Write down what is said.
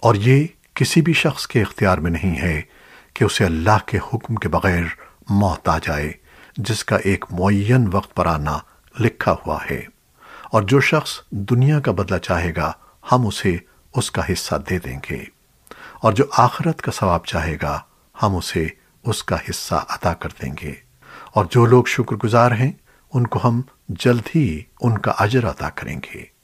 اور یہ کسی بھی شخص کے اختیار میں نہیں ہے کہ اسے اللہ کے حکم کے بغیر موت آ جائے، جس کا ایک معین وقت پر آنا لکھا ہوا ہے۔ اور جو شخص دنیا کا بدلہ چاہے گا، ہم اسے اس کا حصہ دے دیں گے۔ اور جو آخرت کا ثواب چاہے گا، ہم اسے اس کا حصہ عطا کر دیں گے۔ اور جو لوگ شکر گزار ہیں، ان کو ہم جلد ہی ان کا اجر عطا کریں گے۔